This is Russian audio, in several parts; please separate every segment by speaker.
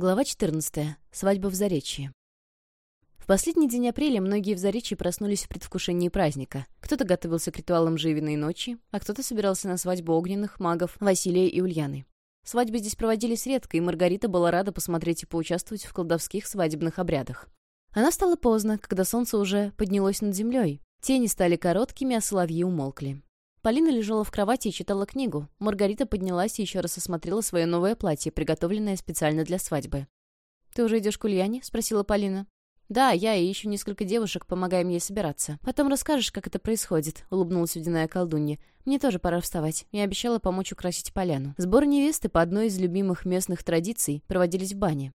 Speaker 1: Глава 14. Свадьба в Заречье. В последний день апреля многие в Заречье проснулись в предвкушении праздника. Кто-то готовился к ритуалам Живиной ночи, а кто-то собирался на свадьбу огненных магов Василия и Ульяны. Свадьбы здесь проводились редко, и Маргарита была рада посмотреть и поучаствовать в колдовских свадебных обрядах. Она стала поздно, когда солнце уже поднялось над землей. Тени стали короткими, а соловьи умолкли. Полина лежала в кровати и читала книгу. Маргарита поднялась и еще раз осмотрела свое новое платье, приготовленное специально для свадьбы. «Ты уже идешь к Ульяне?» — спросила Полина. «Да, я и еще несколько девушек помогаем ей собираться. Потом расскажешь, как это происходит», — улыбнулась водяная колдунья. «Мне тоже пора вставать. Я обещала помочь украсить поляну». Сборы невесты по одной из любимых местных традиций проводились в бане.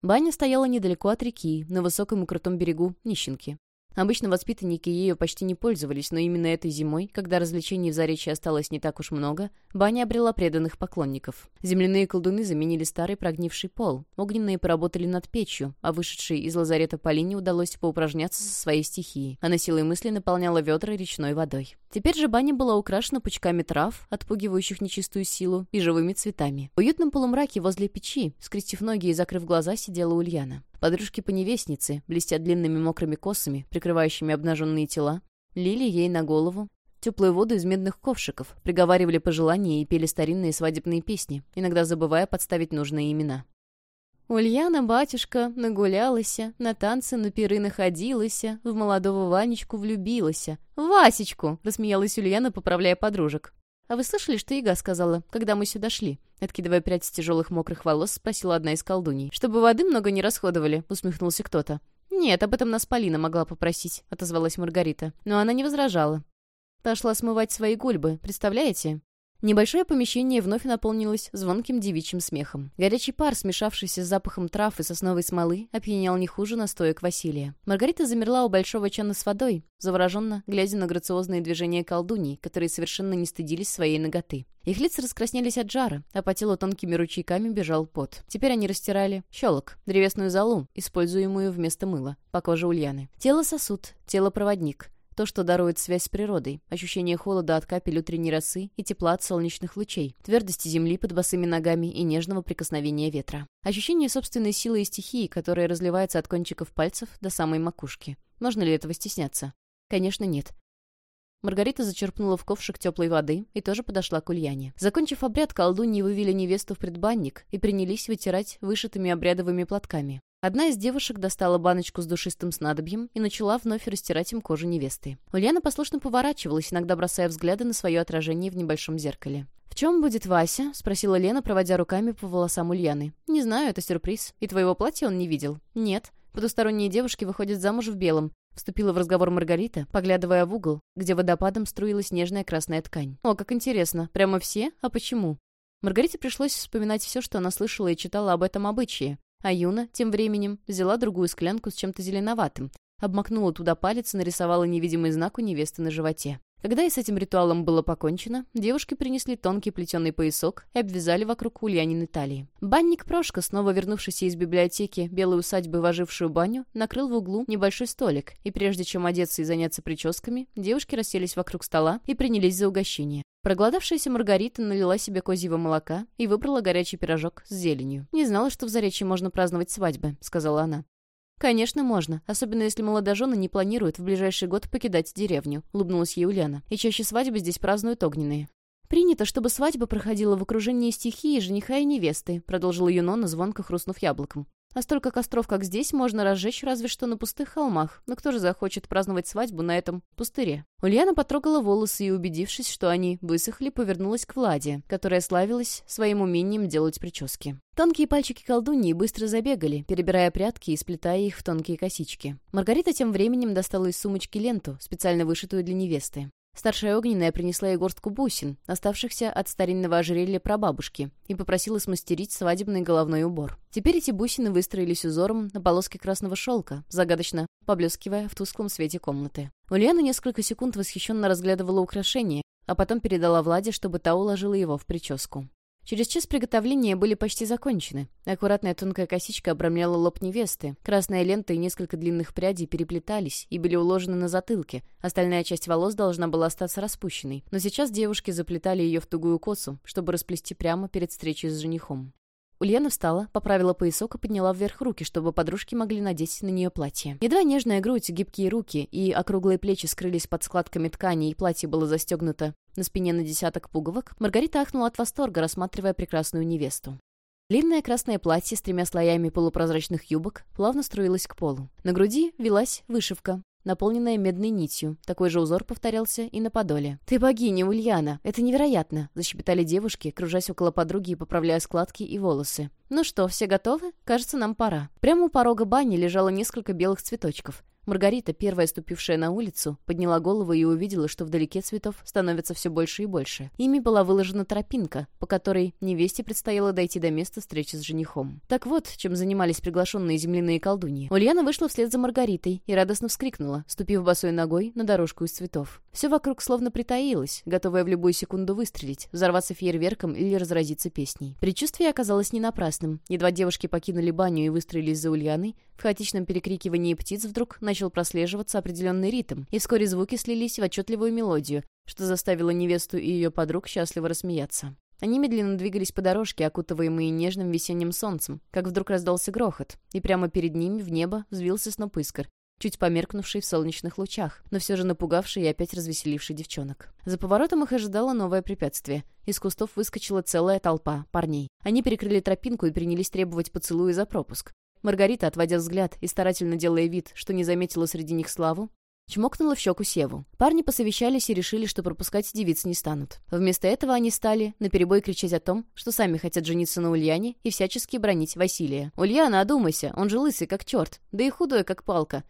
Speaker 1: Баня стояла недалеко от реки, на высоком и крутом берегу Нищенки. Обычно воспитанники ею почти не пользовались, но именно этой зимой, когда развлечений в Заречье осталось не так уж много, баня обрела преданных поклонников. Земляные колдуны заменили старый прогнивший пол, огненные поработали над печью, а вышедшей из лазарета Полине удалось поупражняться со своей стихией. Она силой мысли наполняла ведра речной водой. Теперь же баня была украшена пучками трав, отпугивающих нечистую силу, и живыми цветами. В уютном полумраке возле печи, скрестив ноги и закрыв глаза, сидела Ульяна. Подружки по невестнице, блестя длинными мокрыми косами, прикрывающими обнаженные тела, лили ей на голову теплую воду из медных ковшиков, приговаривали пожелания и пели старинные свадебные песни, иногда забывая подставить нужные имена. Ульяна, батюшка, нагулялася, на танцы на пиры находилася, в молодого Ванечку влюбилася. «Васечку!» — рассмеялась Ульяна, поправляя подружек. «А вы слышали, что Ига сказала, когда мы сюда шли?» Откидывая прядь с тяжелых мокрых волос, спросила одна из колдуней. «Чтобы воды много не расходовали», — усмехнулся кто-то. «Нет, об этом нас Полина могла попросить», — отозвалась Маргарита. Но она не возражала. Пошла смывать свои гульбы, представляете? Небольшое помещение вновь наполнилось звонким девичьим смехом. Горячий пар, смешавшийся с запахом трав и сосновой смолы, опьянял не хуже настоек Василия. Маргарита замерла у большого чана с водой, завороженно глядя на грациозные движения колдуней, которые совершенно не стыдились своей ноготы. Их лица раскраснелись от жара, а по телу тонкими ручейками бежал пот. Теперь они растирали щелок, древесную золу, используемую вместо мыла, по коже Ульяны. Тело сосуд, тело проводник — то, что дарует связь с природой, ощущение холода от капель утренней росы и тепла от солнечных лучей, твердости земли под босыми ногами и нежного прикосновения ветра. Ощущение собственной силы и стихии, которая разливается от кончиков пальцев до самой макушки. Можно ли этого стесняться? Конечно, нет. Маргарита зачерпнула в ковшик теплой воды и тоже подошла к Ульяне. Закончив обряд, колдуньи вывели невесту в предбанник и принялись вытирать вышитыми обрядовыми платками. Одна из девушек достала баночку с душистым снадобьем и начала вновь растирать им кожу невесты. Ульяна послушно поворачивалась, иногда бросая взгляды на свое отражение в небольшом зеркале. «В чем будет Вася?» — спросила Лена, проводя руками по волосам Ульяны. «Не знаю, это сюрприз. И твоего платья он не видел?» «Нет. Потусторонние девушки выходят замуж в белом. Вступила в разговор Маргарита, поглядывая в угол, где водопадом струилась нежная красная ткань. «О, как интересно. Прямо все? А почему?» Маргарите пришлось вспоминать все, что она слышала и читала об этом обычае, а Юна, тем временем, взяла другую склянку с чем-то зеленоватым, обмакнула туда палец и нарисовала невидимый знак у невесты на животе. Когда и с этим ритуалом было покончено, девушки принесли тонкий плетеный поясок и обвязали вокруг Ульянины талии. Банник Прошка, снова вернувшийся из библиотеки белой усадьбы в ожившую баню, накрыл в углу небольшой столик, и прежде чем одеться и заняться прическами, девушки расселись вокруг стола и принялись за угощение. Проголодавшаяся Маргарита налила себе козьего молока и выбрала горячий пирожок с зеленью. «Не знала, что в Заречье можно праздновать свадьбы», — сказала она. «Конечно, можно, особенно если молодожены не планируют в ближайший год покидать деревню», — улыбнулась ей Ульяна. «И чаще свадьбы здесь празднуют огненные». «Принято, чтобы свадьба проходила в окружении стихии жениха и невесты», — продолжила Юнона, звонко хрустнув яблоком. А столько костров, как здесь, можно разжечь разве что на пустых холмах. Но кто же захочет праздновать свадьбу на этом пустыре? Ульяна потрогала волосы и, убедившись, что они высохли, повернулась к Владе, которая славилась своим умением делать прически. Тонкие пальчики колдуньи быстро забегали, перебирая прятки и сплетая их в тонкие косички. Маргарита тем временем достала из сумочки ленту, специально вышитую для невесты. Старшая огненная принесла ей горстку бусин, оставшихся от старинного ожерелья прабабушки, и попросила смастерить свадебный головной убор. Теперь эти бусины выстроились узором на полоске красного шелка, загадочно поблескивая в тусклом свете комнаты. Ульяна несколько секунд восхищенно разглядывала украшение, а потом передала Владе, чтобы та уложила его в прическу. Через час приготовления были почти закончены. Аккуратная тонкая косичка обрамляла лоб невесты. Красная лента и несколько длинных прядей переплетались и были уложены на затылке. Остальная часть волос должна была остаться распущенной. Но сейчас девушки заплетали ее в тугую косу, чтобы расплести прямо перед встречей с женихом. Ульяна встала, поправила поясок и подняла вверх руки, чтобы подружки могли надеть на нее платье. Едва нежная грудь, гибкие руки и округлые плечи скрылись под складками ткани, и платье было застегнуто на спине на десяток пуговок, Маргарита ахнула от восторга, рассматривая прекрасную невесту. Длинное красное платье с тремя слоями полупрозрачных юбок плавно струилось к полу. На груди велась вышивка, наполненная медной нитью. Такой же узор повторялся и на подоле. «Ты богиня, Ульяна! Это невероятно!» — защепетали девушки, кружась около подруги и поправляя складки и волосы. «Ну что, все готовы? Кажется, нам пора». Прямо у порога бани лежало несколько белых цветочков. Маргарита, первая ступившая на улицу, подняла голову и увидела, что вдалеке цветов становится все больше и больше. Ими была выложена тропинка, по которой невесте предстояло дойти до места встречи с женихом. Так вот, чем занимались приглашенные земляные колдуньи. Ульяна вышла вслед за Маргаритой и радостно вскрикнула, ступив босой ногой на дорожку из цветов. Все вокруг словно притаилось, готовое в любую секунду выстрелить, взорваться фейерверком или разразиться песней. Предчувствие оказалось не напрасным. Едва девушки покинули баню и выстроились за Ульяной, в хаотичном перекрикивании птиц вдруг начал прослеживаться определенный ритм, и вскоре звуки слились в отчетливую мелодию, что заставило невесту и ее подруг счастливо рассмеяться. Они медленно двигались по дорожке, окутываемые нежным весенним солнцем, как вдруг раздался грохот, и прямо перед ними в небо взвился сноп искр, чуть померкнувший в солнечных лучах, но все же напугавший и опять развеселивший девчонок. За поворотом их ожидало новое препятствие. Из кустов выскочила целая толпа парней. Они перекрыли тропинку и принялись требовать поцелуя за пропуск. Маргарита, отводя взгляд и старательно делая вид, что не заметила среди них Славу, чмокнула в щеку Севу. Парни посовещались и решили, что пропускать девиц не станут. Вместо этого они стали наперебой кричать о том, что сами хотят жениться на Ульяне и всячески бронить Василия. «Ульяна, одумайся, он же лысый как черт, да и худой как палка.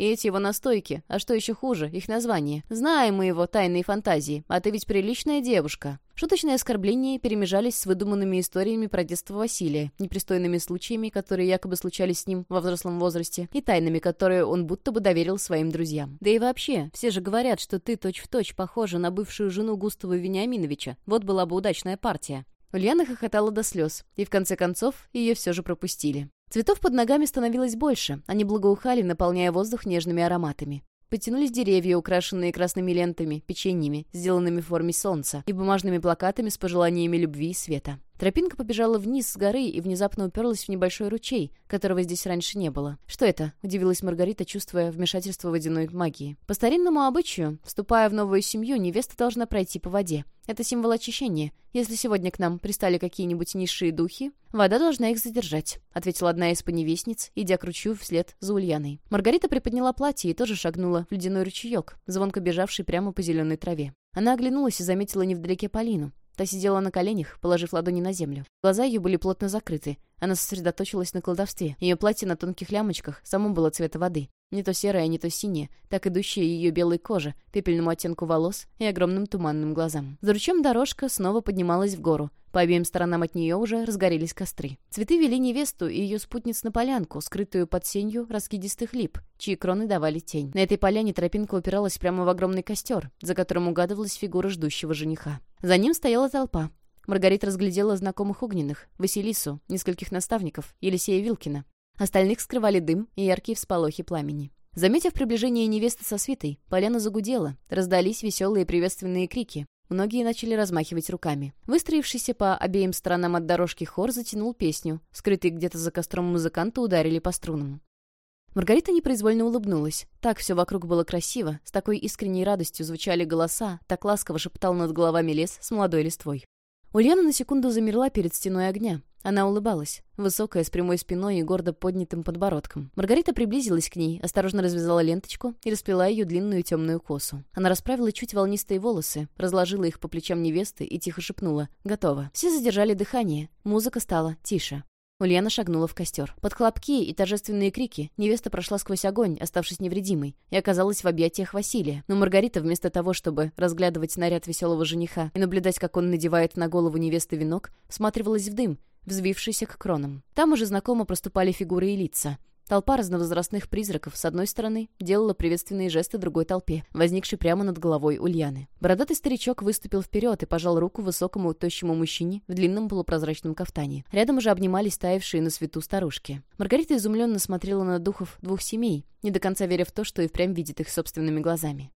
Speaker 1: И эти его настойки, а что еще хуже, их название. Знаем мы его тайные фантазии, а ты ведь приличная девушка. Шуточные оскорбления перемежались с выдуманными историями про детство Василия, непристойными случаями, которые якобы случались с ним во взрослом возрасте, и тайнами, которые он будто бы доверил своим друзьям. Да и вообще, все же говорят, что ты точь-в-точь точь похожа на бывшую жену Густава Вениаминовича. Вот была бы удачная партия. Ульяна хохотала до слез, и в конце концов ее все же пропустили. Цветов под ногами становилось больше, они благоухали, наполняя воздух нежными ароматами. Потянулись деревья, украшенные красными лентами, печеньями, сделанными в форме солнца, и бумажными плакатами с пожеланиями любви и света. Тропинка побежала вниз с горы и внезапно уперлась в небольшой ручей, которого здесь раньше не было. «Что это?» — удивилась Маргарита, чувствуя вмешательство водяной магии. «По старинному обычаю, вступая в новую семью, невеста должна пройти по воде. Это символ очищения. Если сегодня к нам пристали какие-нибудь низшие духи, вода должна их задержать», — ответила одна из поневестниц, идя к ручью вслед за Ульяной. Маргарита приподняла платье и тоже шагнула в ледяной ручеек, звонко бежавший прямо по зеленой траве. Она оглянулась и заметила невдалеке Полину. Та сидела на коленях, положив ладони на землю. Глаза ее были плотно закрыты. Она сосредоточилась на колдовстве. Ее платье на тонких лямочках само было цвета воды. Не то серое, не то синее, так идущее ее белой коже, пепельному оттенку волос и огромным туманным глазам. За ручьем дорожка снова поднималась в гору. По обеим сторонам от нее уже разгорелись костры. Цветы вели невесту и ее спутниц на полянку, скрытую под сенью раскидистых лип, чьи кроны давали тень. На этой поляне тропинка упиралась прямо в огромный костер, за которым угадывалась фигура ждущего жениха. За ним стояла толпа. Маргарита разглядела знакомых огненных, Василису, нескольких наставников, Елисея Вилкина. Остальных скрывали дым и яркие всполохи пламени. Заметив приближение невесты со свитой, поляна загудела, раздались веселые приветственные крики. Многие начали размахивать руками. Выстроившийся по обеим сторонам от дорожки хор затянул песню. Скрытые где-то за костром музыканты ударили по струнам. Маргарита непроизвольно улыбнулась. Так все вокруг было красиво, с такой искренней радостью звучали голоса, так ласково шептал над головами лес с молодой листвой. Ульяна на секунду замерла перед стеной огня. Она улыбалась, высокая, с прямой спиной и гордо поднятым подбородком. Маргарита приблизилась к ней, осторожно развязала ленточку и расплела ее длинную темную косу. Она расправила чуть волнистые волосы, разложила их по плечам невесты и тихо шепнула «Готово». Все задержали дыхание. Музыка стала тише. Ульяна шагнула в костер. Под хлопки и торжественные крики невеста прошла сквозь огонь, оставшись невредимой, и оказалась в объятиях Василия. Но Маргарита, вместо того, чтобы разглядывать наряд веселого жениха и наблюдать, как он надевает на голову невесты венок, всматривалась в дым, взвившийся к кронам. Там уже знакомо проступали фигуры и лица. Толпа разновозрастных призраков, с одной стороны, делала приветственные жесты другой толпе, возникшей прямо над головой Ульяны. Бородатый старичок выступил вперед и пожал руку высокому тощему мужчине в длинном полупрозрачном кафтане. Рядом уже обнимались таявшие на свету старушки. Маргарита изумленно смотрела на духов двух семей, не до конца веря в то, что и впрямь видит их собственными глазами.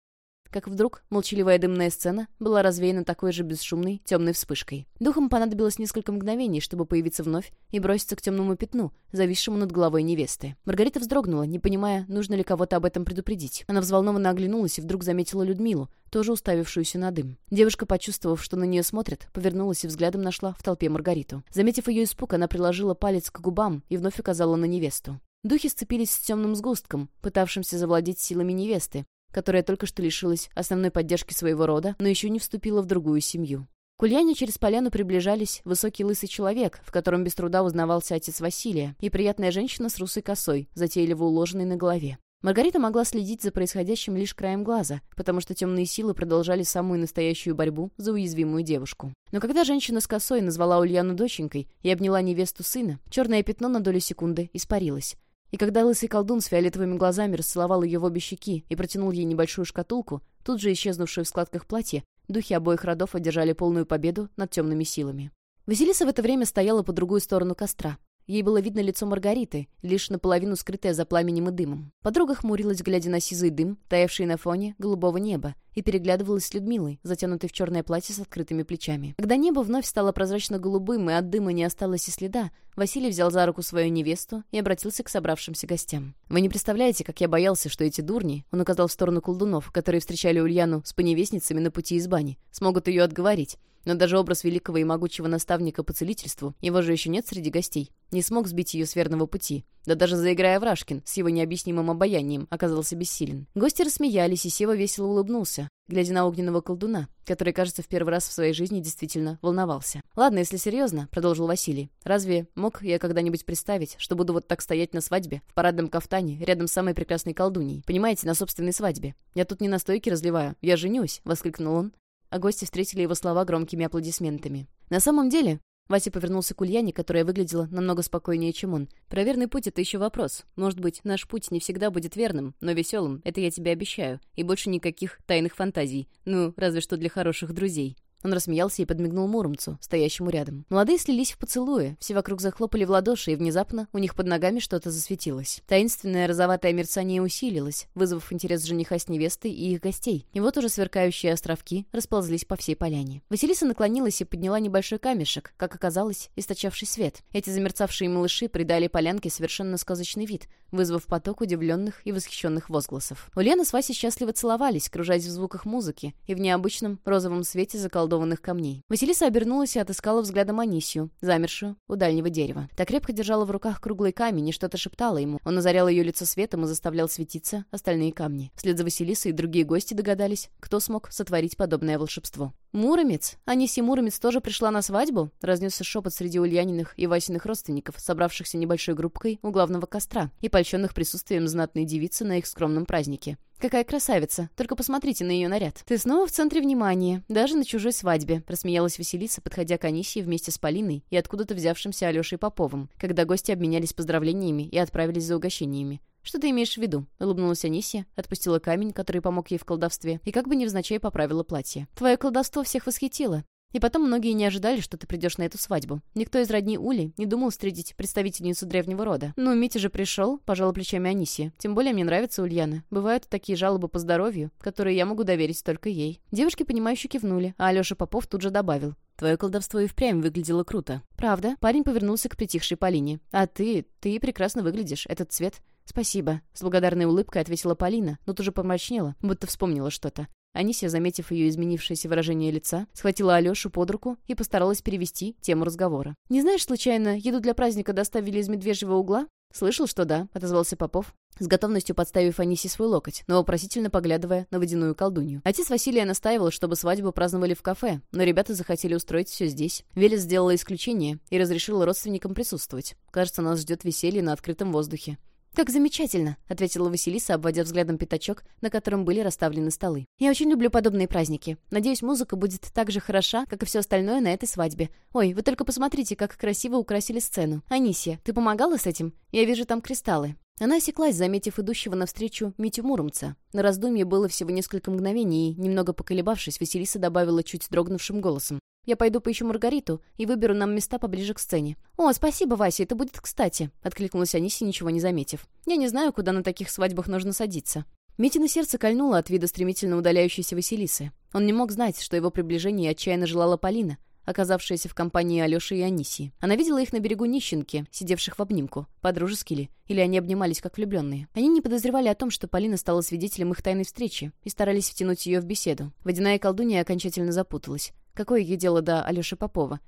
Speaker 1: Как вдруг молчаливая дымная сцена была развеяна такой же бесшумной темной вспышкой. Духом понадобилось несколько мгновений, чтобы появиться вновь и броситься к темному пятну, зависшему над головой невесты. Маргарита вздрогнула, не понимая, нужно ли кого-то об этом предупредить. Она взволнованно оглянулась и вдруг заметила Людмилу, тоже уставившуюся на дым. Девушка, почувствовав, что на нее смотрят, повернулась и взглядом нашла в толпе Маргариту. Заметив ее испуг, она приложила палец к губам и вновь указала на невесту. Духи сцепились с темным сгустком, пытавшимся завладеть силами невесты, которая только что лишилась основной поддержки своего рода, но еще не вступила в другую семью. К Ульяне через поляну приближались высокий лысый человек, в котором без труда узнавался отец Василия, и приятная женщина с русой косой, затейливо уложенной на голове. Маргарита могла следить за происходящим лишь краем глаза, потому что темные силы продолжали самую настоящую борьбу за уязвимую девушку. Но когда женщина с косой назвала Ульяну доченькой и обняла невесту сына, черное пятно на долю секунды испарилось. И когда лысый колдун с фиолетовыми глазами расцеловал ее в обе щеки и протянул ей небольшую шкатулку, тут же исчезнувшую в складках платья, духи обоих родов одержали полную победу над темными силами. Василиса в это время стояла по другую сторону костра. Ей было видно лицо Маргариты, лишь наполовину скрытое за пламенем и дымом. Подруга хмурилась, глядя на сизый дым, таявший на фоне голубого неба, и переглядывалась с Людмилой, затянутой в черное платье с открытыми плечами. Когда небо вновь стало прозрачно-голубым, и от дыма не осталось и следа, Василий взял за руку свою невесту и обратился к собравшимся гостям. «Вы не представляете, как я боялся, что эти дурни, он указал в сторону колдунов, которые встречали Ульяну с поневестницами на пути из бани, смогут ее отговорить. Но даже образ великого и могучего наставника по целительству, его же еще нет среди гостей, не смог сбить ее с верного пути. Да даже заиграя Врашкин, с его необъяснимым обаянием, оказался бессилен. Гости рассмеялись, и Сева весело улыбнулся, глядя на огненного колдуна, который, кажется, в первый раз в своей жизни действительно волновался. «Ладно, если серьезно», — продолжил Василий, «разве мог я когда-нибудь представить, что буду вот так стоять на свадьбе, в парадном кафтане, рядом с самой прекрасной колдуньей? Понимаете, на собственной свадьбе? Я тут не настойки разливаю, я женюсь», — воскликнул он, а гости встретили его слова громкими аплодисментами. На самом деле, Вася повернулся к Ульяне, которая выглядела намного спокойнее, чем он. «Про верный путь — это еще вопрос. Может быть, наш путь не всегда будет верным, но веселым, это я тебе обещаю. И больше никаких тайных фантазий. Ну, разве что для хороших друзей». Он рассмеялся и подмигнул Муромцу, стоящему рядом. Молодые слились в поцелуе, все вокруг захлопали в ладоши, и внезапно у них под ногами что-то засветилось. Таинственное розоватое мерцание усилилось, вызвав интерес жениха с невестой и их гостей. И вот уже сверкающие островки расползлись по всей поляне. Василиса наклонилась и подняла небольшой камешек, как оказалось, источавший свет. Эти замерцавшие малыши придали полянке совершенно сказочный вид, вызвав поток удивленных и восхищенных возгласов. Ульяна с Васей счастливо целовались, кружась в звуках музыки и в необычном розовом свете заколдованных камней. Василиса обернулась и отыскала взглядом Анисию, замершую у дальнего дерева. Так крепко держала в руках круглый камень и что-то шептала ему. Он озарял ее лицо светом и заставлял светиться остальные камни. Вслед за Василисой и другие гости догадались, кто смог сотворить подобное волшебство. «Муромец? Анисия Муромец тоже пришла на свадьбу?» — разнесся шепот среди Ульяниных и Васиных родственников, собравшихся небольшой группкой у главного костра и польщенных присутствием знатной девицы на их скромном празднике. «Какая красавица! Только посмотрите на ее наряд!» «Ты снова в центре внимания, даже на чужой свадьбе», — рассмеялась Василиса, подходя к Анисии вместе с Полиной и откуда-то взявшимся Алешей Поповым, когда гости обменялись поздравлениями и отправились за угощениями. «Что ты имеешь в виду?» — улыбнулась Анисия, отпустила камень, который помог ей в колдовстве, и как бы невзначай поправила платье. «Твое колдовство всех восхитило. И потом многие не ожидали, что ты придешь на эту свадьбу. Никто из родней Ули не думал встретить представительницу древнего рода. Ну, Митя же пришел, пожала плечами Анисия. Тем более мне нравится Ульяна. Бывают такие жалобы по здоровью, которые я могу доверить только ей. Девушки, понимающе кивнули, а Алеша Попов тут же добавил. Твое колдовство и впрямь выглядело круто. Правда? Парень повернулся к притихшей Полине. А ты, ты прекрасно выглядишь. Этот цвет «Спасибо», — с благодарной улыбкой ответила Полина, но тут же помрачнела, будто вспомнила что-то. Анисия, заметив ее изменившееся выражение лица, схватила Алешу под руку и постаралась перевести тему разговора. «Не знаешь, случайно, еду для праздника доставили из медвежьего угла?» «Слышал, что да», — отозвался Попов, с готовностью подставив Анисе свой локоть, но вопросительно поглядывая на водяную колдунью. Отец Василия настаивал, чтобы свадьбу праздновали в кафе, но ребята захотели устроить все здесь. Велес сделала исключение и разрешила родственникам присутствовать. Кажется, нас ждет веселье на открытом воздухе. «Как замечательно!» — ответила Василиса, обводя взглядом пятачок, на котором были расставлены столы. «Я очень люблю подобные праздники. Надеюсь, музыка будет так же хороша, как и все остальное на этой свадьбе. Ой, вы только посмотрите, как красиво украсили сцену. Анисия, ты помогала с этим? Я вижу там кристаллы». Она осеклась, заметив идущего навстречу Митю Муромца. На раздумье было всего несколько мгновений, и, немного поколебавшись, Василиса добавила чуть дрогнувшим голосом. Я пойду поищу Маргариту и выберу нам места поближе к сцене». «О, спасибо, Вася, это будет кстати», — откликнулась Аниси, ничего не заметив. «Я не знаю, куда на таких свадьбах нужно садиться». Митина сердце кольнуло от вида стремительно удаляющейся Василисы. Он не мог знать, что его приближение отчаянно желала Полина, оказавшаяся в компании Алёши и Анисии. Она видела их на берегу нищенки, сидевших в обнимку, подружески ли, или они обнимались как влюбленные. Они не подозревали о том, что Полина стала свидетелем их тайной встречи, и старались втянуть ее в беседу. Водяная колдунья окончательно запуталась. Какое ей дело до Алёши Попова?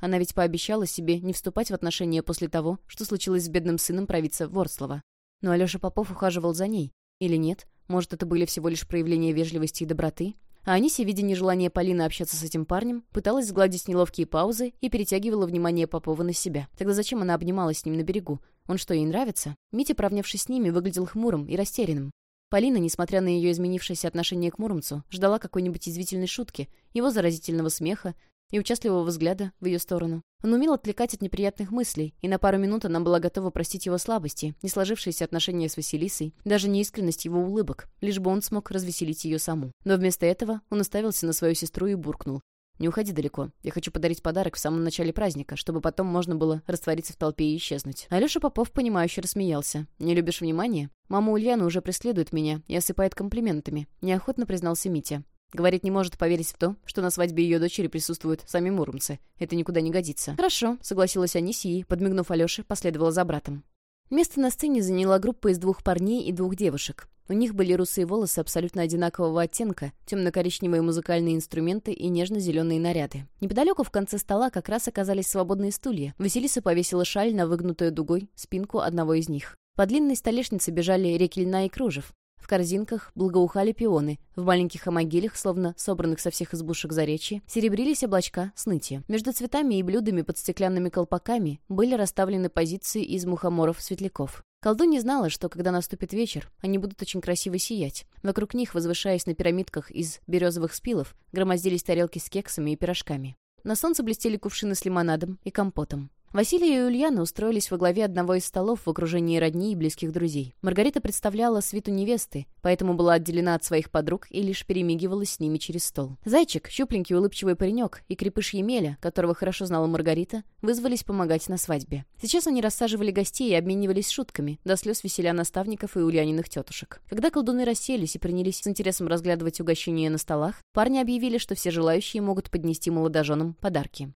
Speaker 1: Она ведь пообещала себе не вступать в отношения после того, что случилось с бедным сыном провидца Ворслова. Но Алёша Попов ухаживал за ней. Или нет? Может, это были всего лишь проявления вежливости и доброты? А Анисия, видя нежелание Полины общаться с этим парнем, пыталась сгладить неловкие паузы и перетягивала внимание Попова на себя. Тогда зачем она обнималась с ним на берегу? Он что, ей нравится? Митя, правнявшись с ними, выглядел хмурым и растерянным. Полина, несмотря на ее изменившееся отношение к Муромцу, ждала какой-нибудь извительной шутки, его заразительного смеха, и участливого взгляда в ее сторону. Он умел отвлекать от неприятных мыслей, и на пару минут она была готова простить его слабости, не сложившиеся отношения с Василисой, даже неискренность его улыбок, лишь бы он смог развеселить ее саму. Но вместо этого он уставился на свою сестру и буркнул. «Не уходи далеко. Я хочу подарить подарок в самом начале праздника, чтобы потом можно было раствориться в толпе и исчезнуть». Алеша Попов, понимающе рассмеялся. «Не любишь внимания? Мама Ульяна уже преследует меня и осыпает комплиментами», — неохотно признался Митя. Говорит, не может поверить в то, что на свадьбе ее дочери присутствуют сами муромцы. Это никуда не годится. «Хорошо», — согласилась Анисия и, подмигнув Алёше, последовала за братом. Место на сцене заняла группа из двух парней и двух девушек. У них были русые волосы абсолютно одинакового оттенка, темно-коричневые музыкальные инструменты и нежно-зеленые наряды. Неподалеку в конце стола как раз оказались свободные стулья. Василиса повесила шаль на выгнутую дугой спинку одного из них. По длинной столешнице бежали реки льна и кружев. В корзинках благоухали пионы, в маленьких амагилях, словно собранных со всех избушек заречья, серебрились облачка сныти. Между цветами и блюдами под стеклянными колпаками были расставлены позиции из мухоморов-светляков. Колдунья знала, что когда наступит вечер, они будут очень красиво сиять. Вокруг них, возвышаясь на пирамидках из березовых спилов, громоздились тарелки с кексами и пирожками. На солнце блестели кувшины с лимонадом и компотом. Василий и Ульяна устроились во главе одного из столов в окружении родни и близких друзей. Маргарита представляла свиту невесты, поэтому была отделена от своих подруг и лишь перемигивалась с ними через стол. Зайчик, щупленький улыбчивый паренек и крепыш Емеля, которого хорошо знала Маргарита, вызвались помогать на свадьбе. Сейчас они рассаживали гостей и обменивались шутками, до слез веселя наставников и ульяниных тетушек. Когда колдуны расселись и принялись с интересом разглядывать угощения на столах, парни объявили, что все желающие могут поднести молодоженам подарки.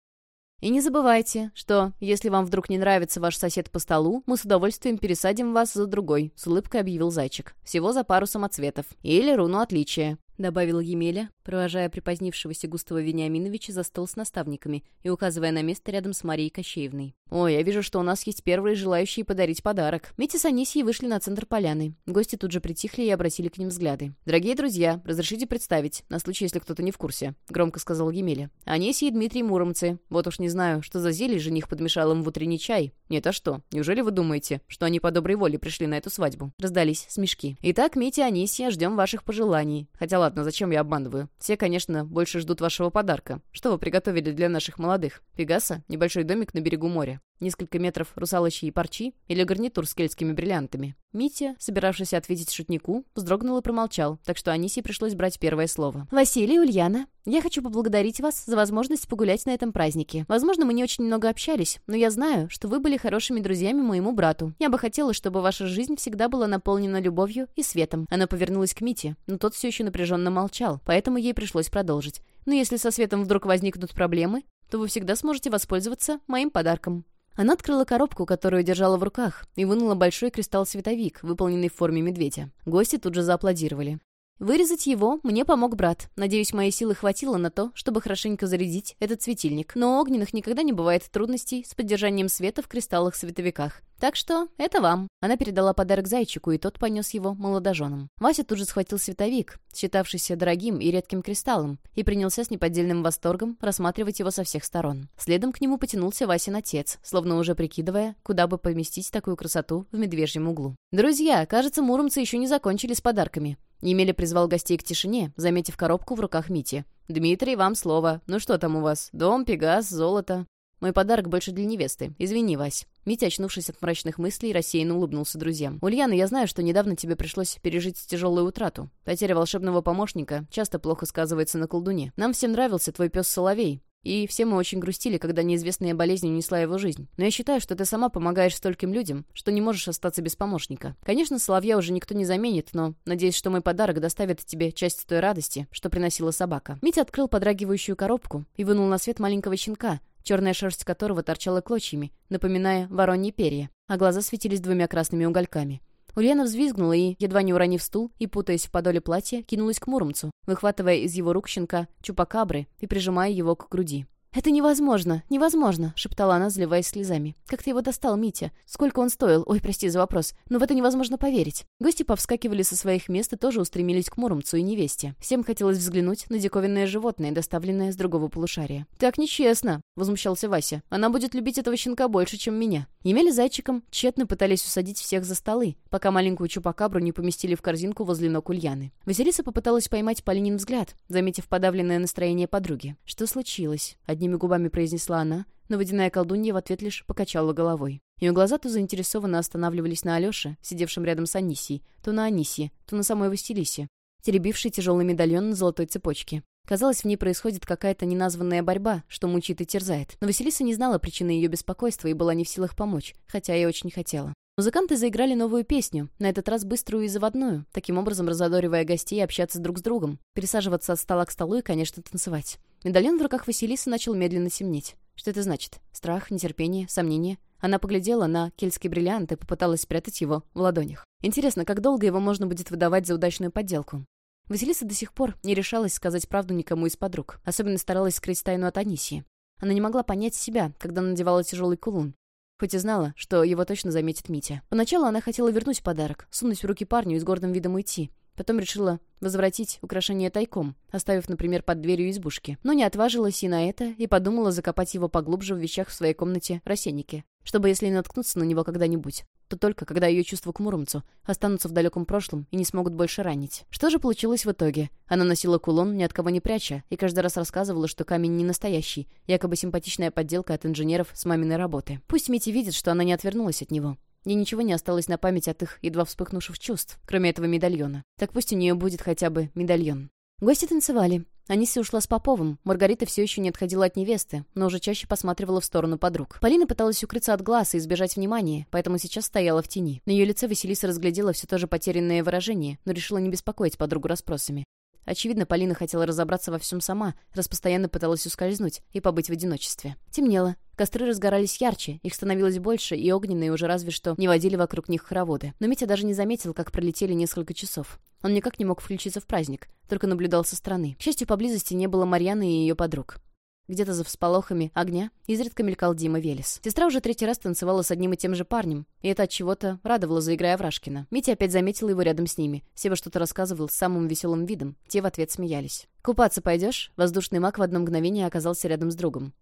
Speaker 1: И не забывайте, что, если вам вдруг не нравится ваш сосед по столу, мы с удовольствием пересадим вас за другой», — с улыбкой объявил Зайчик. «Всего за пару самоцветов. Или руну отличия». — добавил Емеля, провожая припозднившегося Густава Вениаминовича за стол с наставниками и указывая на место рядом с Марией Кощеевной. «Ой, я вижу, что у нас есть первые желающие подарить подарок». Митя с Анисией вышли на центр поляны. Гости тут же притихли и обратили к ним взгляды. «Дорогие друзья, разрешите представить, на случай, если кто-то не в курсе», — громко сказал Емеля. «Анисия и Дмитрий Муромцы. Вот уж не знаю, что за зелье жених подмешал им в утренний чай. Нет, а что? Неужели вы думаете, что они по доброй воле пришли на эту свадьбу?» Раздались смешки. «Итак, Митя и Анисия, ждем ваших пожеланий. Хотя ладно, зачем я обманываю? Все, конечно, больше ждут вашего подарка. Что вы приготовили для наших молодых? Пегаса? Небольшой домик на берегу моря. Несколько метров русалочьей парчи или гарнитур с кельтскими бриллиантами. Митя, собиравшийся ответить шутнику, вздрогнул и промолчал, так что Анисе пришлось брать первое слово. «Василий, Ульяна, я хочу поблагодарить вас за возможность погулять на этом празднике. Возможно, мы не очень много общались, но я знаю, что вы были хорошими друзьями моему брату. Я бы хотела, чтобы ваша жизнь всегда была наполнена любовью и светом». Она повернулась к Мите, но тот все еще напряженно молчал, поэтому ей пришлось продолжить. «Но если со светом вдруг возникнут проблемы, то вы всегда сможете воспользоваться моим подарком». Она открыла коробку, которую держала в руках, и вынула большой кристалл-световик, выполненный в форме медведя. Гости тут же зааплодировали. Вырезать его мне помог брат. Надеюсь, моей силы хватило на то, чтобы хорошенько зарядить этот светильник. Но огненных никогда не бывает трудностей с поддержанием света в кристаллах-световиках. Так что это вам. Она передала подарок зайчику, и тот понес его молодоженам. Вася тут же схватил световик, считавшийся дорогим и редким кристаллом, и принялся с неподдельным восторгом рассматривать его со всех сторон. Следом к нему потянулся Васин отец, словно уже прикидывая, куда бы поместить такую красоту в медвежьем углу. «Друзья, кажется, муромцы еще не закончили с подарками. Емеля призвал гостей к тишине, заметив коробку в руках Мити. «Дмитрий, вам слово. Ну что там у вас? Дом, пегас, золото?» «Мой подарок больше для невесты. Извини, Вась». Митя, очнувшись от мрачных мыслей, рассеянно улыбнулся друзьям. «Ульяна, я знаю, что недавно тебе пришлось пережить тяжелую утрату. Потеря волшебного помощника часто плохо сказывается на колдуне. Нам всем нравился твой пес Соловей, и все мы очень грустили, когда неизвестная болезнь унесла его жизнь. Но я считаю, что ты сама помогаешь стольким людям, что не можешь остаться без помощника. Конечно, Соловья уже никто не заменит, но надеюсь, что мой подарок доставит тебе часть той радости, что приносила собака». Митя открыл подрагивающую коробку и вынул на свет маленького щенка, черная шерсть которого торчала клочьями, напоминая вороньи перья, а глаза светились двумя красными угольками. Ульяна взвизгнула и, едва не уронив стул и путаясь в подоле платья, кинулась к Муромцу, выхватывая из его рук щенка чупакабры и прижимая его к груди. «Это невозможно, невозможно!» — шептала она, заливаясь слезами. «Как ты его достал, Митя? Сколько он стоил? Ой, прости за вопрос. Но в это невозможно поверить». Гости повскакивали со своих мест и тоже устремились к Муромцу и невесте. Всем хотелось взглянуть на диковинное животное, доставленное с другого полушария. «Так нечестно!» — возмущался Вася. «Она будет любить этого щенка больше, чем меня». Емели зайчиком тщетно пытались усадить всех за столы, пока маленькую чупакабру не поместили в корзинку возле ног Ульяны. Василиса попыталась поймать Полинин взгляд, заметив подавленное настроение подруги. Что случилось? Одними губами произнесла она, но водяная колдунья в ответ лишь покачала головой. Ее глаза то заинтересованно останавливались на Алёше, сидевшем рядом с Анисией, то на Анисье, то на самой Василисе, теребившей тяжелый медальон на золотой цепочке. Казалось, в ней происходит какая-то неназванная борьба, что мучит и терзает. Но Василиса не знала причины ее беспокойства и была не в силах помочь, хотя и очень хотела. Музыканты заиграли новую песню, на этот раз быструю и заводную, таким образом разодоривая гостей общаться друг с другом, пересаживаться от стола к столу и, конечно, танцевать. Медальон в руках Василисы начал медленно темнеть. Что это значит? Страх, нетерпение, сомнение? Она поглядела на кельтский бриллиант и попыталась спрятать его в ладонях. Интересно, как долго его можно будет выдавать за удачную подделку? Василиса до сих пор не решалась сказать правду никому из подруг. Особенно старалась скрыть тайну от Анисии. Она не могла понять себя, когда надевала тяжелый кулон. Хоть и знала, что его точно заметит Митя. Поначалу она хотела вернуть подарок, сунуть в руки парню и с гордым видом уйти. Потом решила возвратить украшение тайком, оставив, например, под дверью избушки. Но не отважилась и на это, и подумала закопать его поглубже в вещах в своей комнате рассеннике, чтобы, если наткнуться на него когда-нибудь, то только когда ее чувства к Муромцу останутся в далеком прошлом и не смогут больше ранить. Что же получилось в итоге? Она носила кулон, ни от кого не пряча, и каждый раз рассказывала, что камень не настоящий, якобы симпатичная подделка от инженеров с маминой работы. Пусть Мити видит, что она не отвернулась от него. Мне ничего не осталось на память от их едва вспыхнувших чувств, кроме этого медальона. Так пусть у нее будет хотя бы медальон. Гости танцевали. Аниси ушла с Поповым, Маргарита все еще не отходила от невесты, но уже чаще посматривала в сторону подруг. Полина пыталась укрыться от глаз и избежать внимания, поэтому сейчас стояла в тени. На ее лице Василиса разглядела все то же потерянное выражение, но решила не беспокоить подругу расспросами. Очевидно, Полина хотела разобраться во всем сама, раз постоянно пыталась ускользнуть и побыть в одиночестве. Темнело. Костры разгорались ярче, их становилось больше, и огненные уже разве что не водили вокруг них хороводы. Но Митя даже не заметил, как пролетели несколько часов. Он никак не мог включиться в праздник, только наблюдал со стороны. К счастью, поблизости не было Марьяны и ее подруг. Где-то за всполохами огня изредка мелькал Дима Велес. Сестра уже третий раз танцевала с одним и тем же парнем, и это от чего-то радовало, заиграя Врашкина. Митя опять заметил его рядом с ними. Сева что-то рассказывал с самым веселым видом. Те в ответ смеялись. «Купаться пойдешь?» Воздушный маг в одно мгновение оказался рядом с другом.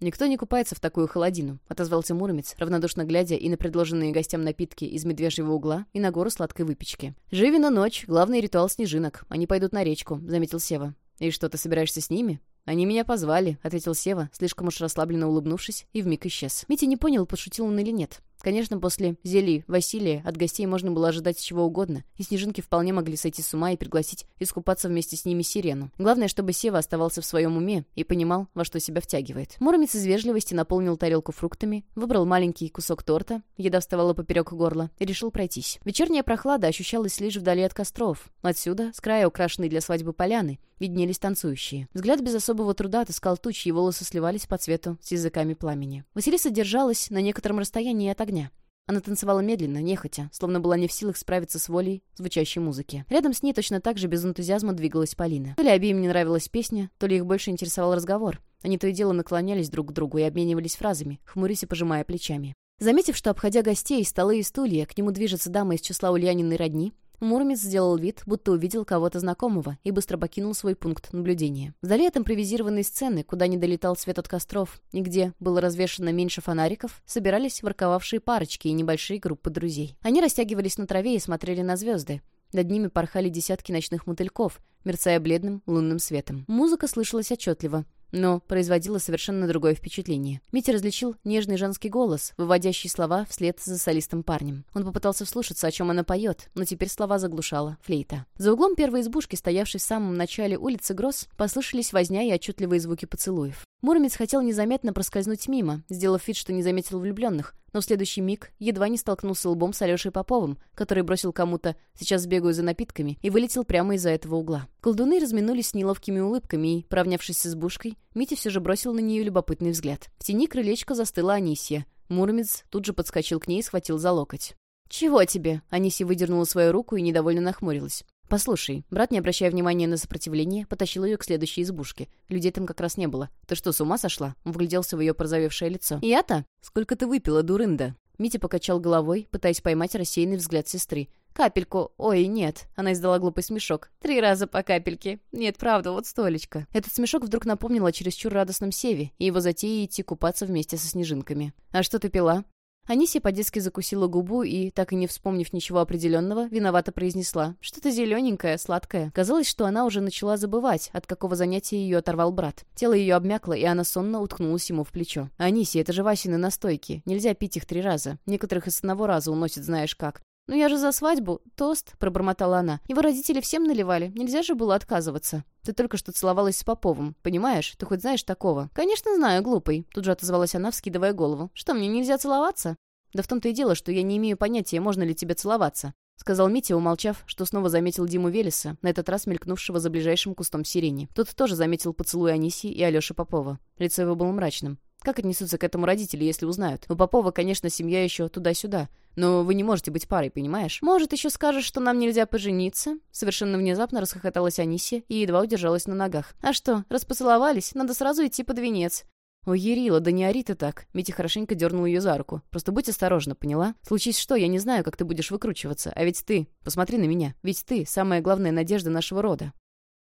Speaker 1: «Никто не купается в такую холодину», — отозвался Муромец, равнодушно глядя и на предложенные гостям напитки из медвежьего угла, и на гору сладкой выпечки. «Живина ночь, главный ритуал снежинок. Они пойдут на речку», — заметил Сева. «И что, ты собираешься с ними?» «Они меня позвали», — ответил Сева, слишком уж расслабленно улыбнувшись, и вмиг исчез. Митя не понял, пошутил он или нет. Конечно, после зелий Василия от гостей можно было ожидать чего угодно, и снежинки вполне могли сойти с ума и пригласить искупаться вместе с ними сирену. Главное, чтобы Сева оставался в своем уме и понимал, во что себя втягивает. Муромец из вежливости наполнил тарелку фруктами, выбрал маленький кусок торта, еда вставала поперек горла, и решил пройтись. Вечерняя прохлада ощущалась лишь вдали от костров. Отсюда, с края украшенной для свадьбы поляны, виднелись танцующие. Взгляд без особого труда отыскал тучи, и волосы сливались по цвету с языками пламени. Василиса держалась на некотором расстоянии от огня. Она танцевала медленно, нехотя, словно была не в силах справиться с волей звучащей музыки. Рядом с ней точно так же без энтузиазма двигалась Полина. То ли обеим не нравилась песня, то ли их больше интересовал разговор. Они то и дело наклонялись друг к другу и обменивались фразами, хмурясь и пожимая плечами. Заметив, что, обходя гостей, столы и стулья, к нему движется дама из числа Ульяниной родни, Муромец сделал вид, будто увидел кого-то знакомого и быстро покинул свой пункт наблюдения. Вдали от импровизированной сцены, куда не долетал свет от костров, и где было развешано меньше фонариков, собирались ворковавшие парочки и небольшие группы друзей. Они растягивались на траве и смотрели на звезды. Над ними порхали десятки ночных мотыльков, мерцая бледным лунным светом. Музыка слышалась отчетливо но производила совершенно другое впечатление. Митя различил нежный женский голос, выводящий слова вслед за солистом парнем. Он попытался вслушаться, о чем она поет, но теперь слова заглушала флейта. За углом первой избушки, стоявшей в самом начале улицы Гросс, послышались возня и отчетливые звуки поцелуев. Муромец хотел незаметно проскользнуть мимо, сделав вид, что не заметил влюбленных, но в следующий миг едва не столкнулся лбом с Алешей Поповым, который бросил кому-то «сейчас бегаю за напитками» и вылетел прямо из-за этого угла. Колдуны разминулись с неловкими улыбками и, поравнявшись с избушкой, Митя все же бросил на нее любопытный взгляд. В тени крылечка застыла Анисия. Муромец тут же подскочил к ней и схватил за локоть. «Чего тебе?» Анисия выдернула свою руку и недовольно нахмурилась. «Послушай». Брат, не обращая внимания на сопротивление, потащил ее к следующей избушке. Людей там как раз не было. «Ты что, с ума сошла?» Он вгляделся в ее порозовевшее лицо. «Я-то? Сколько ты выпила, дурында?» Митя покачал головой, пытаясь поймать рассеянный взгляд сестры. «Капельку. Ой, нет». Она издала глупый смешок. «Три раза по капельке. Нет, правда, вот столечко». Этот смешок вдруг напомнил о чересчур радостном Севе и его затее идти купаться вместе со снежинками. «А что ты пила?» Анисия по-детски закусила губу и, так и не вспомнив ничего определенного, виновато произнесла. Что-то зелененькое, сладкое. Казалось, что она уже начала забывать, от какого занятия ее оторвал брат. Тело ее обмякло, и она сонно уткнулась ему в плечо. «Анисия, это же Васины настойки. Нельзя пить их три раза. Некоторых из одного раза уносит знаешь как. «Ну я же за свадьбу. Тост», — пробормотала она. «Его родители всем наливали. Нельзя же было отказываться. Ты только что целовалась с Поповым. Понимаешь? Ты хоть знаешь такого?» «Конечно знаю, глупый», — тут же отозвалась она, вскидывая голову. «Что, мне нельзя целоваться?» «Да в том-то и дело, что я не имею понятия, можно ли тебе целоваться», — сказал Митя, умолчав, что снова заметил Диму Велеса, на этот раз мелькнувшего за ближайшим кустом сирени. Тот тоже заметил поцелуй Анисии и Алёши Попова. Лицо его было мрачным. Как отнесутся к этому родители, если узнают? У Попова, конечно, семья еще туда-сюда. Но вы не можете быть парой, понимаешь? Может, еще скажешь, что нам нельзя пожениться?» Совершенно внезапно расхохоталась Анисия и едва удержалась на ногах. «А что, распоцеловались? Надо сразу идти под венец». «Ой, Ерила, да не ори ты так!» Митя хорошенько дернул ее за руку. «Просто будь осторожна, поняла? Случись что, я не знаю, как ты будешь выкручиваться. А ведь ты... Посмотри на меня. Ведь ты — самая главная надежда нашего рода».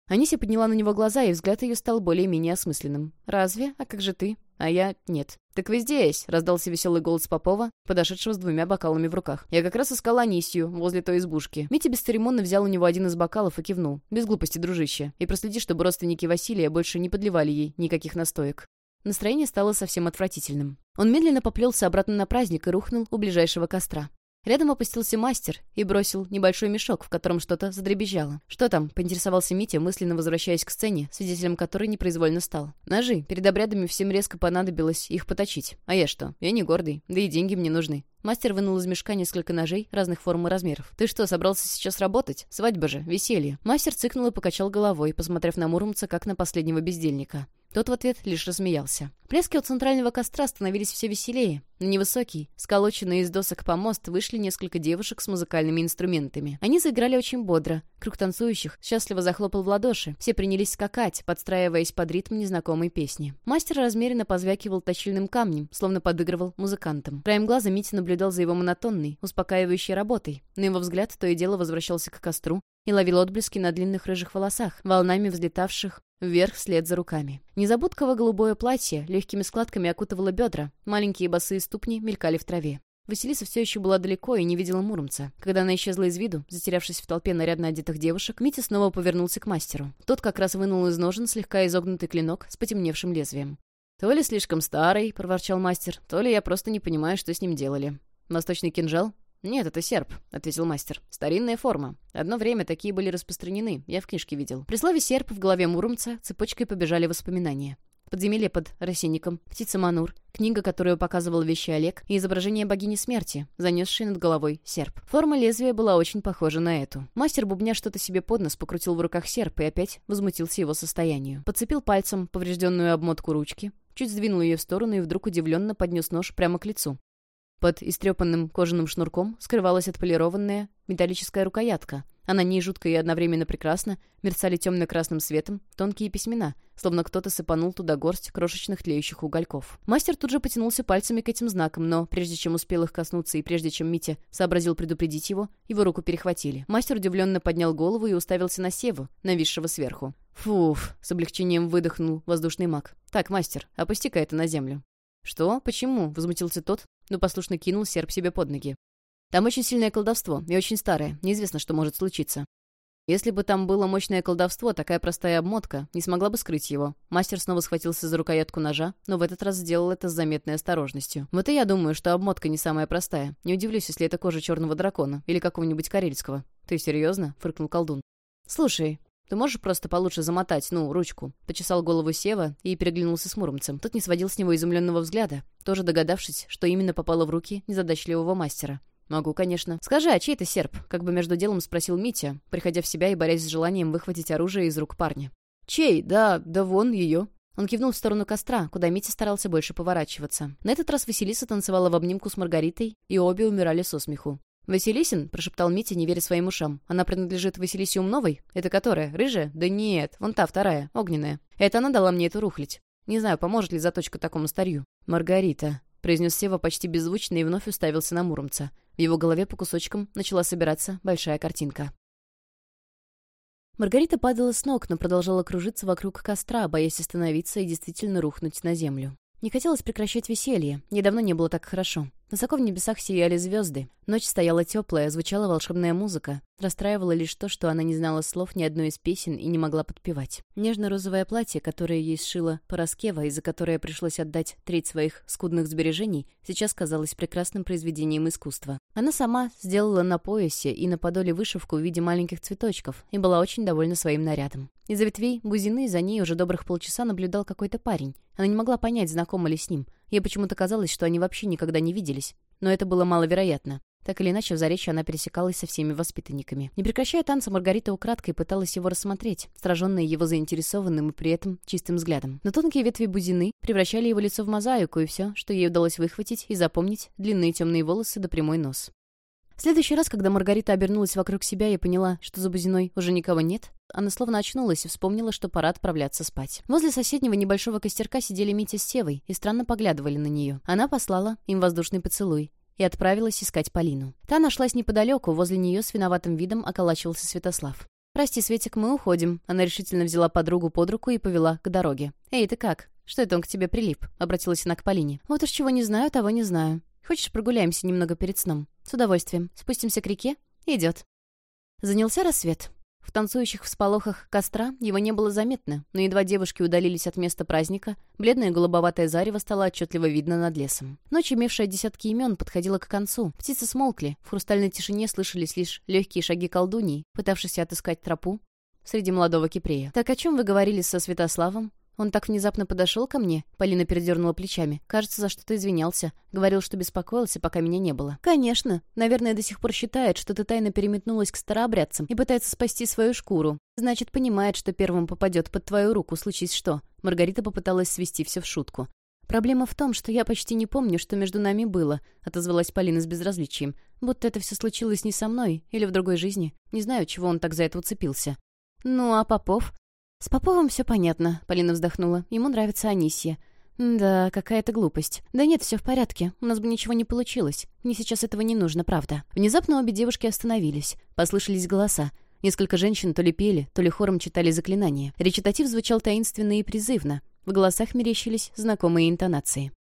Speaker 1: Анисия подняла на него глаза, и взгляд ее стал более-менее осмысленным. «Разве? А как же ты?» А я — нет. «Так вы здесь!» — раздался веселый голос Попова, подошедшего с двумя бокалами в руках. «Я как раз искал Анисью возле той избушки». Митя бесцеремонно взял у него один из бокалов и кивнул. «Без глупости, дружище. И проследи, чтобы родственники Василия больше не подливали ей никаких настоек». Настроение стало совсем отвратительным. Он медленно поплелся обратно на праздник и рухнул у ближайшего костра. Рядом опустился мастер и бросил небольшой мешок, в котором что-то задребезжало. «Что там?» — поинтересовался Митя, мысленно возвращаясь к сцене, свидетелем которой непроизвольно стал. «Ножи. Перед обрядами всем резко понадобилось их поточить. А я что? Я не гордый. Да и деньги мне нужны». Мастер вынул из мешка несколько ножей разных форм и размеров. «Ты что, собрался сейчас работать? Свадьба же, веселье». Мастер цыкнул и покачал головой, посмотрев на Муромца, как на последнего бездельника. Тот в ответ лишь рассмеялся. Плески у центрального костра становились все веселее. На невысокий, сколоченный из досок помост, вышли несколько девушек с музыкальными инструментами. Они заиграли очень бодро. Круг танцующих счастливо захлопал в ладоши. Все принялись скакать, подстраиваясь под ритм незнакомой песни. Мастер размеренно позвякивал точильным камнем, словно подыгрывал музыкантам. Краем глаза Митя наблюдал за его монотонной, успокаивающей работой. На его взгляд то и дело возвращался к костру и ловил отблески на длинных рыжих волосах, волнами взлетавших Вверх вслед за руками. Незабудково-голубое платье легкими складками окутывало бедра, маленькие босые ступни мелькали в траве. Василиса все еще была далеко и не видела Муромца. Когда она исчезла из виду, затерявшись в толпе нарядно одетых девушек, Митя снова повернулся к мастеру. Тот как раз вынул из ножен слегка изогнутый клинок с потемневшим лезвием. «То ли слишком старый», — проворчал мастер, — «то ли я просто не понимаю, что с ним делали». «Восточный кинжал?» «Нет, это серп», — ответил мастер. «Старинная форма. Одно время такие были распространены, я в книжке видел». При слове «серп» в голове Муромца цепочкой побежали воспоминания. Подземелье под Росинником, птица Манур, книга, которую показывал вещи Олег, и изображение богини смерти, занесшей над головой серп. Форма лезвия была очень похожа на эту. Мастер бубня что-то себе под нос покрутил в руках серп и опять возмутился его состоянию. Подцепил пальцем поврежденную обмотку ручки, чуть сдвинул ее в сторону и вдруг удивленно поднес нож прямо к лицу. Под истрепанным кожаным шнурком скрывалась отполированная металлическая рукоятка, а на ней жутко и одновременно прекрасно мерцали темно-красным светом тонкие письмена, словно кто-то сыпанул туда горсть крошечных тлеющих угольков. Мастер тут же потянулся пальцами к этим знакам, но прежде чем успел их коснуться и прежде чем Митя сообразил предупредить его, его руку перехватили. Мастер удивленно поднял голову и уставился на Севу, нависшего сверху. «Фуф!» — с облегчением выдохнул воздушный маг. «Так, мастер, опусти-ка это на землю». «Что? Почему?» — возмутился тот, но послушно кинул серп себе под ноги. «Там очень сильное колдовство, и очень старое. Неизвестно, что может случиться. Если бы там было мощное колдовство, такая простая обмотка не смогла бы скрыть его. Мастер снова схватился за рукоятку ножа, но в этот раз сделал это с заметной осторожностью. Вот и я думаю, что обмотка не самая простая. Не удивлюсь, если это кожа черного дракона или какого-нибудь карельского. «Ты серьезно?» — фыркнул колдун. «Слушай, Ты можешь просто получше замотать, ну, ручку?» Почесал голову Сева и переглянулся с Муромцем. Тот не сводил с него изумленного взгляда, тоже догадавшись, что именно попало в руки незадачливого мастера. «Могу, конечно. Скажи, а чей это серп?» Как бы между делом спросил Митя, приходя в себя и борясь с желанием выхватить оружие из рук парня. «Чей? Да, да вон ее». Он кивнул в сторону костра, куда Митя старался больше поворачиваться. На этот раз Василиса танцевала в обнимку с Маргаритой, и обе умирали со смеху. «Василисин?» — прошептал Митя, не веря своим ушам. «Она принадлежит Василисе Умновой? Это которая? Рыжая? Да нет, вон та вторая, огненная. Это она дала мне эту рухлить. Не знаю, поможет ли заточка такому старью». «Маргарита», — произнес Сева почти беззвучно и вновь уставился на Муромца. В его голове по кусочкам начала собираться большая картинка. Маргарита падала с ног, но продолжала кружиться вокруг костра, боясь остановиться и действительно рухнуть на землю. Не хотелось прекращать веселье. Недавно не было так хорошо. Высоко в небесах сияли звезды. Ночь стояла теплая, звучала волшебная музыка. Расстраивало лишь то, что она не знала слов ни одной из песен и не могла подпевать. Нежно-розовое платье, которое ей сшила Пороскева, и за которое пришлось отдать треть своих скудных сбережений, сейчас казалось прекрасным произведением искусства. Она сама сделала на поясе и на подоле вышивку в виде маленьких цветочков и была очень довольна своим нарядом. Из-за ветвей бузины за ней уже добрых полчаса наблюдал какой-то парень. Она не могла понять, знакома ли с ним. Ей почему-то казалось, что они вообще никогда не виделись. Но это было маловероятно. Так или иначе, в Заречье она пересекалась со всеми воспитанниками. Не прекращая танца, Маргарита украдкой пыталась его рассмотреть, сраженная его заинтересованным и при этом чистым взглядом. Но тонкие ветви бузины превращали его лицо в мозаику, и все, что ей удалось выхватить и запомнить, длинные темные волосы да прямой нос. В следующий раз, когда Маргарита обернулась вокруг себя и поняла, что за Бузиной уже никого нет, она словно очнулась и вспомнила, что пора отправляться спать. Возле соседнего небольшого костерка сидели Митя с Севой и странно поглядывали на нее. Она послала им воздушный поцелуй и отправилась искать Полину. Та нашлась неподалеку, возле нее с виноватым видом околачивался Святослав. «Прости, Светик, мы уходим». Она решительно взяла подругу под руку и повела к дороге. «Эй, ты как? Что это он к тебе прилип?» — обратилась она к Полине. «Вот уж чего не знаю, того не знаю. Хочешь, прогуляемся немного перед сном?» «С удовольствием. Спустимся к реке?» «Идет». Занялся рассвет. В танцующих всполохах костра его не было заметно, но едва девушки удалились от места праздника, бледное голубоватое зарево стало отчетливо видно над лесом. Ночь, имевшая десятки имен, подходила к концу. Птицы смолкли, в хрустальной тишине слышались лишь легкие шаги колдуней, пытавшихся отыскать тропу среди молодого кипрея. «Так о чем вы говорили со Святославом?» «Он так внезапно подошел ко мне?» Полина передернула плечами. «Кажется, за что-то извинялся. Говорил, что беспокоился, пока меня не было». «Конечно. Наверное, до сих пор считает, что ты тайно переметнулась к старообрядцам и пытается спасти свою шкуру. Значит, понимает, что первым попадет под твою руку, случись что». Маргарита попыталась свести все в шутку. «Проблема в том, что я почти не помню, что между нами было», — отозвалась Полина с безразличием. «Будто это все случилось не со мной или в другой жизни. Не знаю, чего он так за это уцепился». «Ну, а Попов?» «С Поповым все понятно», — Полина вздохнула. «Ему нравится Анисия». «Да, какая-то глупость. Да нет, все в порядке. У нас бы ничего не получилось. Мне сейчас этого не нужно, правда». Внезапно обе девушки остановились. Послышались голоса. Несколько женщин то ли пели, то ли хором читали заклинания. Речитатив звучал таинственно и призывно. В голосах мерещились знакомые интонации.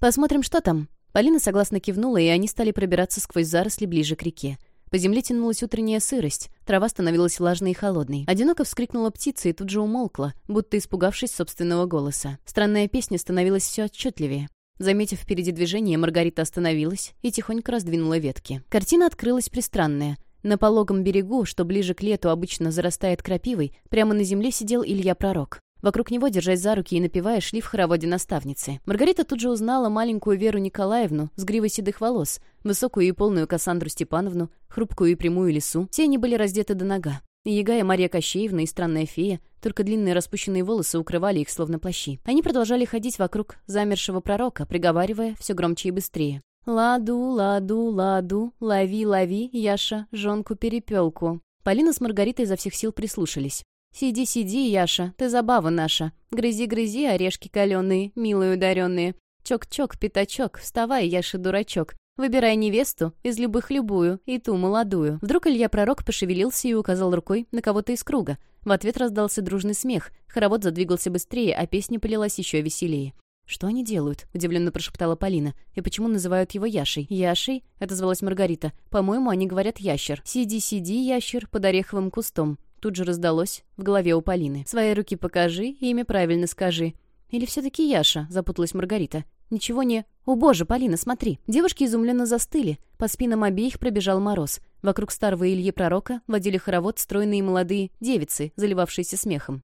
Speaker 1: «Посмотрим, что там». Полина согласно кивнула, и они стали пробираться сквозь заросли ближе к реке. По земле тянулась утренняя сырость, трава становилась влажной и холодной. Одиноко вскрикнула птица и тут же умолкла, будто испугавшись собственного голоса. Странная песня становилась все отчетливее. Заметив впереди движение, Маргарита остановилась и тихонько раздвинула ветки. Картина открылась пристранная. На пологом берегу, что ближе к лету обычно зарастает крапивой, прямо на земле сидел Илья Пророк. Вокруг него, держась за руки и напевая, шли в хороводе наставницы. Маргарита тут же узнала маленькую Веру Николаевну с гривой седых волос, высокую и полную Кассандру Степановну, хрупкую и прямую лису. Все они были раздеты до нога. И Яга и Мария Кощеевна, и странная фея, только длинные распущенные волосы укрывали их словно плащи. Они продолжали ходить вокруг замершего пророка, приговаривая все громче и быстрее. «Ладу, ладу, ладу, лови, лови, Яша, жонку-перепелку». Полина с Маргаритой изо всех сил прислушались. «Сиди, сиди, Яша, ты забава наша. Грызи, грызи, орешки каленые, милые ударенные. Чок-чок, пятачок, вставай, Яша, дурачок. Выбирай невесту, из любых любую, и ту молодую». Вдруг Илья Пророк пошевелился и указал рукой на кого-то из круга. В ответ раздался дружный смех. Хоровод задвигался быстрее, а песня полилась еще веселее. «Что они делают?» — удивленно прошептала Полина. «И почему называют его Яшей?» «Яшей?» — отозвалась Маргарита. «По-моему, они говорят ящер. Сиди, сиди, ящер, под ореховым кустом тут же раздалось в голове у Полины. «Свои руки покажи, имя правильно скажи». «Или все-таки Яша?» — запуталась Маргарита. «Ничего не...» «О боже, Полина, смотри!» Девушки изумленно застыли. По спинам обеих пробежал мороз. Вокруг старого Ильи Пророка водили хоровод стройные молодые девицы, заливавшиеся смехом.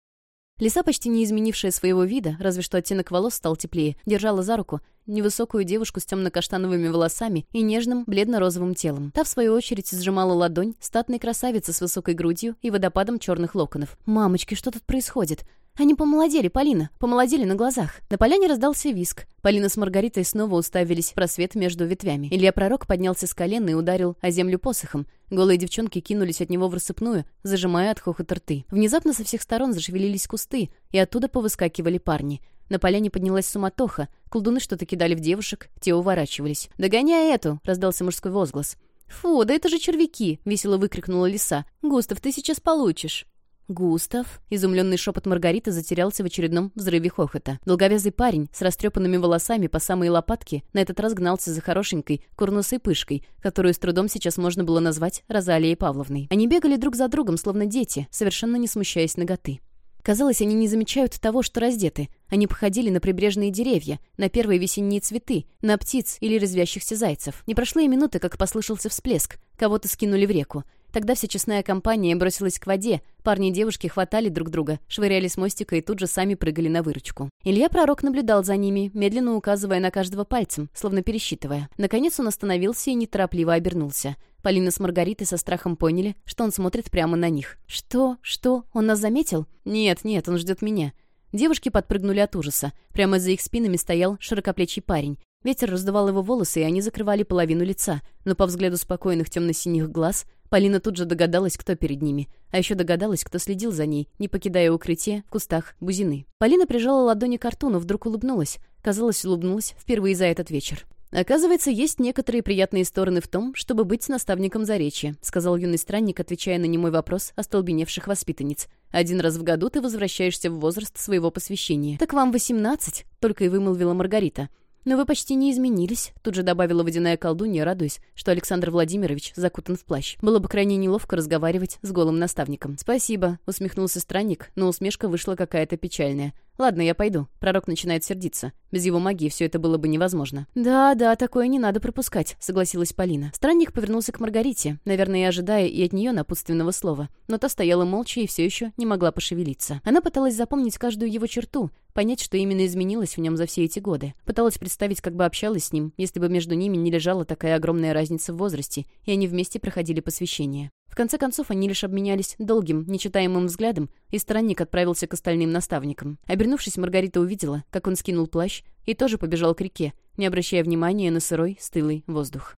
Speaker 1: Лиса, почти не изменившая своего вида, разве что оттенок волос стал теплее, держала за руку невысокую девушку с темно-каштановыми волосами и нежным бледно-розовым телом. Та, в свою очередь, сжимала ладонь статной красавицы с высокой грудью и водопадом черных локонов. «Мамочки, что тут происходит?» «Они помолодели, Полина, помолодели на глазах». На поляне раздался виск. Полина с Маргаритой снова уставились в просвет между ветвями. Илья Пророк поднялся с колена и ударил о землю посохом. Голые девчонки кинулись от него в рассыпную, зажимая от хохота рты. Внезапно со всех сторон зашевелились кусты, и оттуда повыскакивали парни. На поляне поднялась суматоха. Колдуны что-то кидали в девушек, те уворачивались. «Догоняй эту!» — раздался мужской возглас. «Фу, да это же червяки!» — весело выкрикнула лиса. «Густав, ты сейчас получишь!» «Густав?» — изумленный шепот Маргариты затерялся в очередном взрыве хохота. Долговязый парень с растрепанными волосами по самые лопатки на этот раз гнался за хорошенькой курносой пышкой, которую с трудом сейчас можно было назвать Розалией Павловной. Они бегали друг за другом, словно дети, совершенно не смущаясь ноготы. Казалось, они не замечают того, что раздеты. Они походили на прибрежные деревья, на первые весенние цветы, на птиц или резвящихся зайцев. Не прошло и минуты, как послышался всплеск. Кого-то скинули в реку. Тогда вся честная компания бросилась к воде. Парни и девушки хватали друг друга, швыряли с мостика и тут же сами прыгали на выручку. Илья Пророк наблюдал за ними, медленно указывая на каждого пальцем, словно пересчитывая. Наконец он остановился и неторопливо обернулся. Полина с Маргаритой со страхом поняли, что он смотрит прямо на них. «Что? Что? Он нас заметил?» «Нет, нет, он ждет меня». Девушки подпрыгнули от ужаса. Прямо за их спинами стоял широкоплечий парень. Ветер раздувал его волосы, и они закрывали половину лица. Но по взгляду спокойных темно-синих глаз Полина тут же догадалась, кто перед ними. А еще догадалась, кто следил за ней, не покидая укрытие в кустах бузины. Полина прижала ладони к рту, но вдруг улыбнулась. Казалось, улыбнулась впервые за этот вечер. «Оказывается, есть некоторые приятные стороны в том, чтобы быть наставником заречья», сказал юный странник, отвечая на немой вопрос остолбеневших воспитанниц. «Один раз в году ты возвращаешься в возраст своего посвящения». «Так вам восемнадцать», — только и вымолвила Маргарита. «Но вы почти не изменились», — тут же добавила водяная колдунья, радуясь, что Александр Владимирович закутан в плащ. Было бы крайне неловко разговаривать с голым наставником. «Спасибо», — усмехнулся странник, но усмешка вышла какая-то печальная. «Ладно, я пойду. Пророк начинает сердиться. Без его магии все это было бы невозможно». «Да, да, такое не надо пропускать», — согласилась Полина. Странник повернулся к Маргарите, наверное, ожидая и от нее напутственного слова. Но та стояла молча и все еще не могла пошевелиться. Она пыталась запомнить каждую его черту, понять, что именно изменилось в нем за все эти годы. Пыталась представить, как бы общалась с ним, если бы между ними не лежала такая огромная разница в возрасте, и они вместе проходили посвящение. В конце концов, они лишь обменялись долгим, нечитаемым взглядом, и странник отправился к остальным наставникам. Обернувшись, Маргарита увидела, как он скинул плащ и тоже побежал к реке, не обращая внимания на сырой, стылый воздух.